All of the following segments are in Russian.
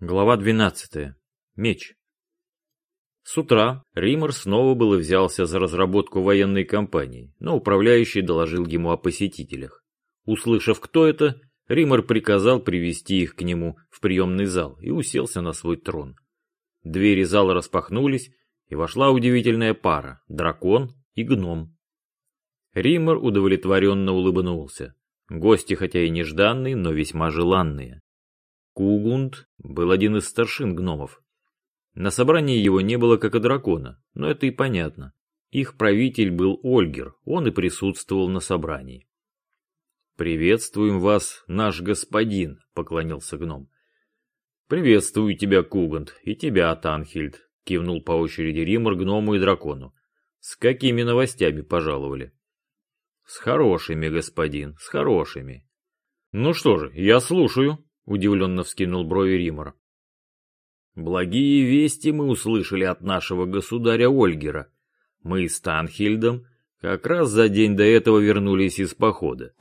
Глава 12. Меч. С утра Ример снова было взялся за разработку военной кампании, но управляющий доложил ему о посетителях. Услышав, кто это, Ример приказал привести их к нему в приемный зал и уселся на свой трон. Двери зала распахнулись, и вошла удивительная пара – дракон и гном. Ример удовлетворенно улыбнулся. Гости хотя и нежданные, но весьма желанные. Кугунд был один из старшин гномов. На собрании его не было как и дракона, но это и понятно. Их правитель был Ольгер, он и присутствовал на собрании. «Приветствуем вас, наш господин», — поклонился гном. «Приветствую тебя, Кугунд, и тебя, Танхильд», — кивнул по очереди Римор гному и дракону. «С какими новостями пожаловали?» «С хорошими, господин, с хорошими». «Ну что же, я слушаю», удивленно вскинул брови Римор. Благие вести мы услышали от нашего государя Ольгера. Мы с Танхильдом как раз за день до этого вернулись из похода.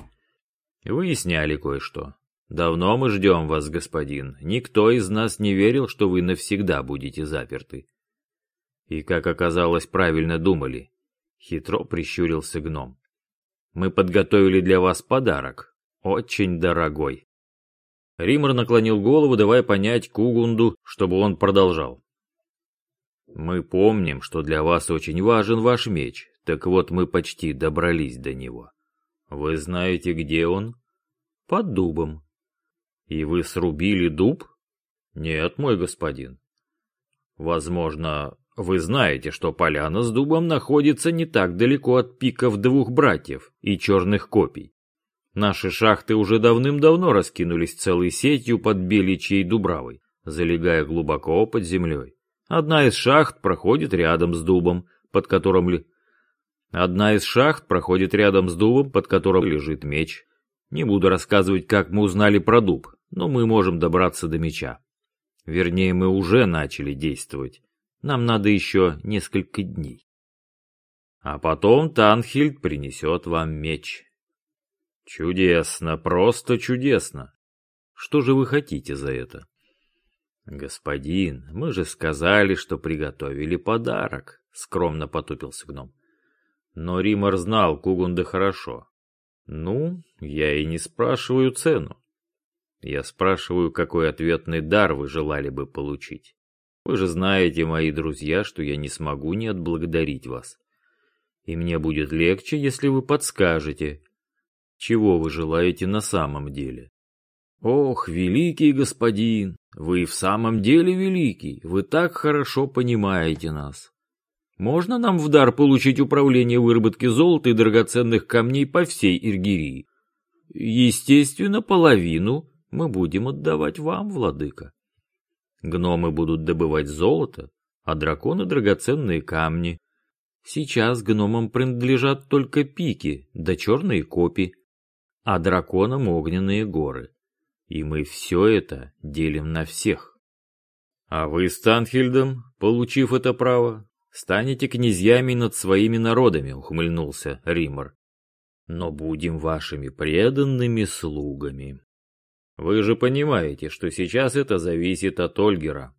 Выясняли кое-что. Давно мы ждем вас, господин. Никто из нас не верил, что вы навсегда будете заперты. И, как оказалось, правильно думали. Хитро прищурился гном. Мы подготовили для вас подарок. Очень дорогой. Римор наклонил голову, давая понять Кугунду, чтобы он продолжал. «Мы помним, что для вас очень важен ваш меч, так вот мы почти добрались до него. Вы знаете, где он?» «Под дубом». «И вы срубили дуб?» «Нет, мой господин». «Возможно, вы знаете, что поляна с дубом находится не так далеко от пиков двух братьев и черных копий. Наши шахты уже давным-давно раскинулись целой сетью под Беличьей Дубравой, залегая глубоко под землей. Одна из шахт проходит рядом с дубом, под которым ли... Одна из шахт проходит рядом с дубом, под которым лежит меч. Не буду рассказывать, как мы узнали про дуб, но мы можем добраться до меча. Вернее, мы уже начали действовать. Нам надо еще несколько дней. А потом Танхильд принесет вам меч. Чудесно, просто чудесно. Что же вы хотите за это? Господин, мы же сказали, что приготовили подарок, скромно потупился гном. Но Римар знал Кугунда хорошо. Ну, я и не спрашиваю цену. Я спрашиваю, какой ответный дар вы желали бы получить. Вы же знаете, мои друзья, что я не смогу не отблагодарить вас. И мне будет легче, если вы подскажете, чего вы желаете на самом деле? Ох, великий господин, вы в самом деле великий, вы так хорошо понимаете нас. Можно нам в дар получить управление выработки золота и драгоценных камней по всей Иргирии? Естественно, половину мы будем отдавать вам, владыка. Гномы будут добывать золото, а драконы — драгоценные камни. Сейчас гномам принадлежат только пики да черные копи, а драконам огненные горы. И мы все это делим на всех. А вы с Танхильдом, получив это право, станете князьями над своими народами, ухмыльнулся Римор. Но будем вашими преданными слугами. Вы же понимаете, что сейчас это зависит от Ольгера.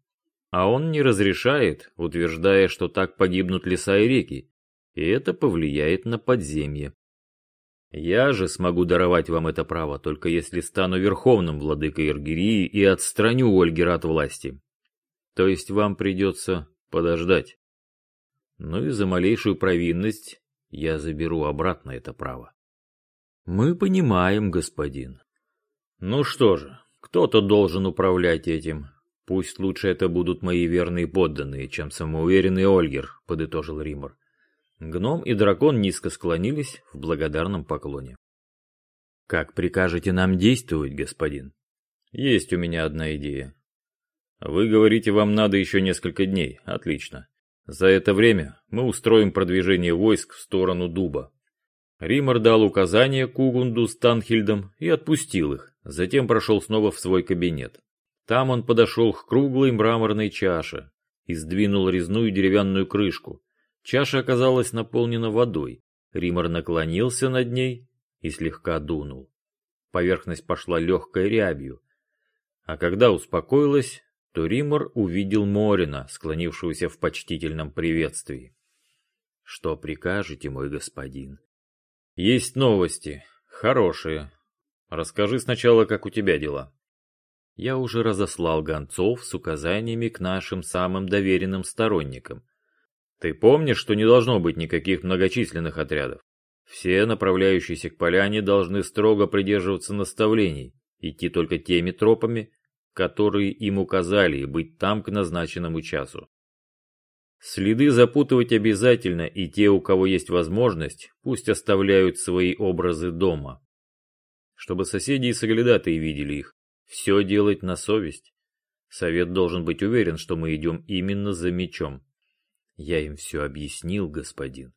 А он не разрешает, утверждая, что так погибнут леса и реки, и это повлияет на подземье. Я же смогу даровать вам это право, только если стану верховным владыкой Иргирии и отстраню Ольгера от власти. То есть вам придется подождать. Ну и за малейшую провинность я заберу обратно это право. Мы понимаем, господин. Ну что же, кто-то должен управлять этим. Пусть лучше это будут мои верные подданные, чем самоуверенный Ольгер, подытожил Римор. Гном и дракон низко склонились в благодарном поклоне. «Как прикажете нам действовать, господин?» «Есть у меня одна идея. Вы говорите, вам надо еще несколько дней. Отлично. За это время мы устроим продвижение войск в сторону дуба». Римор дал указание Кугунду с Танхильдом и отпустил их, затем прошел снова в свой кабинет. Там он подошел к круглой мраморной чаше и сдвинул резную деревянную крышку, Чаша оказалась наполнена водой. Римор наклонился над ней и слегка дунул. Поверхность пошла легкой рябью. А когда успокоилась, то Римор увидел Морина, склонившегося в почтительном приветствии. «Что прикажете, мой господин?» «Есть новости. Хорошие. Расскажи сначала, как у тебя дела». Я уже разослал гонцов с указаниями к нашим самым доверенным сторонникам. Ты помнишь, что не должно быть никаких многочисленных отрядов? Все направляющиеся к поляне должны строго придерживаться наставлений, идти только теми тропами, которые им указали, и быть там к назначенному часу. Следы запутывать обязательно, и те, у кого есть возможность, пусть оставляют свои образы дома. Чтобы соседи и соглядатые видели их, все делать на совесть. Совет должен быть уверен, что мы идем именно за мечом. Я им все объяснил, господин.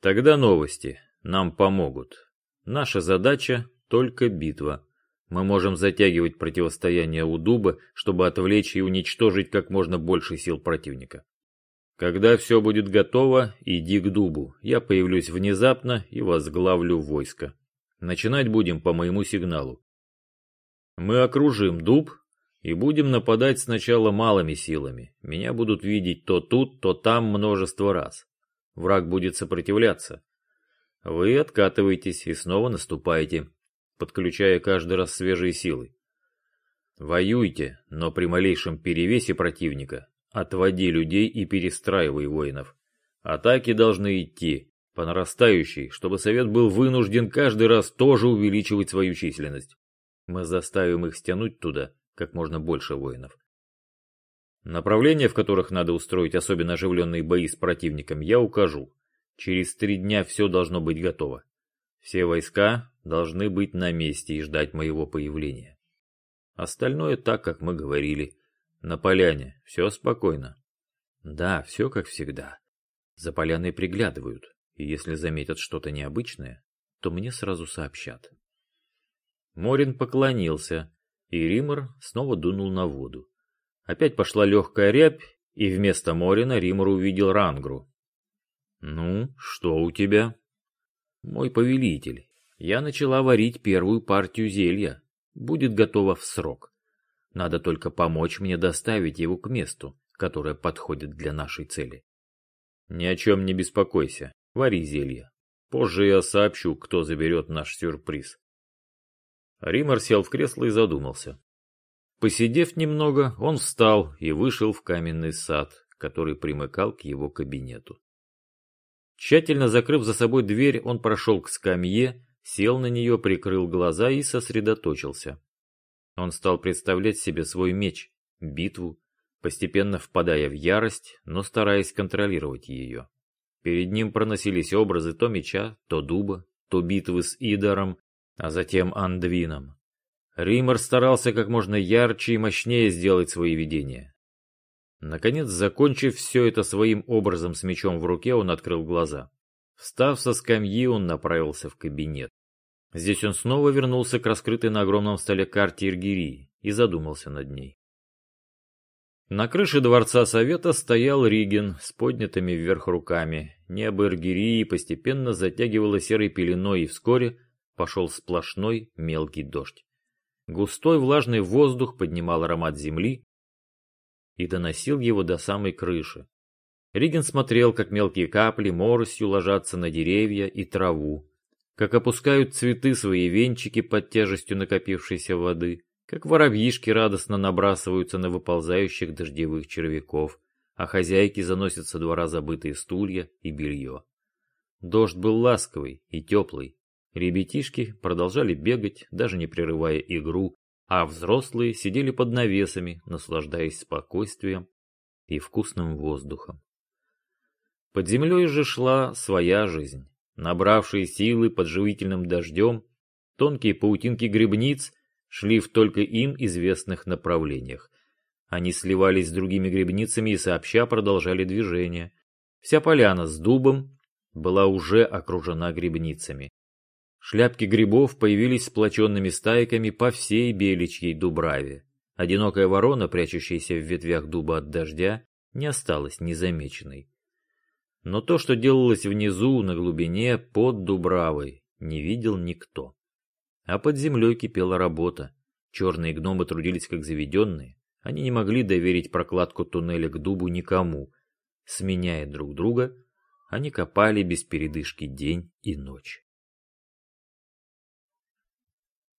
Тогда новости. Нам помогут. Наша задача — только битва. Мы можем затягивать противостояние у дуба, чтобы отвлечь и уничтожить как можно больше сил противника. Когда все будет готово, иди к дубу. Я появлюсь внезапно и возглавлю войско. Начинать будем по моему сигналу. Мы окружим дуб и будем нападать сначала малыми силами. Меня будут видеть то тут, то там множество раз. Враг будет сопротивляться. Вы откатываетесь и снова наступаете, подключая каждый раз свежие силы. Воюйте, но при малейшем перевесе противника отводи людей и перестраивай воинов. Атаки должны идти по нарастающей, чтобы совет был вынужден каждый раз тоже увеличивать свою численность. Мы заставим их стянуть туда как можно больше воинов. Направления, в которых надо устроить особенно оживленные бои с противником, я укажу. Через три дня все должно быть готово. Все войска должны быть на месте и ждать моего появления. Остальное так, как мы говорили. На поляне. Все спокойно. Да, все как всегда. За поляной приглядывают, и если заметят что-то необычное, то мне сразу сообщат. Морин поклонился, и Римор снова дунул на воду. Опять пошла легкая рябь, и вместо Морина Римор увидел Рангру. «Ну, что у тебя?» «Мой повелитель, я начала варить первую партию зелья. Будет готово в срок. Надо только помочь мне доставить его к месту, которое подходит для нашей цели. Ни о чем не беспокойся, вари зелье. Позже я сообщу, кто заберет наш сюрприз. Римар сел в кресло и задумался. Посидев немного, он встал и вышел в каменный сад, который примыкал к его кабинету. Тщательно закрыв за собой дверь, он прошел к скамье, сел на нее, прикрыл глаза и сосредоточился. Он стал представлять себе свой меч, битву, постепенно впадая в ярость, но стараясь контролировать ее. Перед ним проносились образы то меча, то дуба, то битвы с Идаром, а затем Андвином. Римор старался как можно ярче и мощнее сделать свои видения. Наконец, закончив все это своим образом с мечом в руке, он открыл глаза. Встав со скамьи, он направился в кабинет. Здесь он снова вернулся к раскрытой на огромном столе карте Иргирии и задумался над ней. На крыше дворца совета стоял Риген с поднятыми вверх руками. Небо Иргирии постепенно затягивало серой пеленой, и вскоре пошел сплошной мелкий дождь. Густой влажный воздух поднимал аромат земли и доносил его до самой крыши. Риген смотрел, как мелкие капли моросью ложатся на деревья и траву, как опускают цветы свои венчики под тяжестью накопившейся воды, как воробьишки радостно набрасываются на выползающих дождевых червяков, а хозяйки заносят со двора забытые стулья и белье. Дождь был ласковый и теплый, Ребятишки продолжали бегать, даже не прерывая игру, а взрослые сидели под навесами, наслаждаясь спокойствием и вкусным воздухом. Под землей же шла своя жизнь. Набравшие силы под живительным дождем, тонкие паутинки грибниц шли в только им известных направлениях. Они сливались с другими грибницами и сообща продолжали движение. Вся поляна с дубом была уже окружена грибницами. Шляпки грибов появились сплоченными стайками по всей Беличьей Дубраве. Одинокая ворона, прячущаяся в ветвях дуба от дождя, не осталась незамеченной. Но то, что делалось внизу, на глубине, под Дубравой, не видел никто. А под землей кипела работа. Черные гномы трудились как заведенные. Они не могли доверить прокладку туннеля к дубу никому. Сменяя друг друга, они копали без передышки день и ночь.